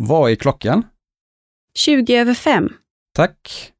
Vad är klockan? 20 över 5. Tack.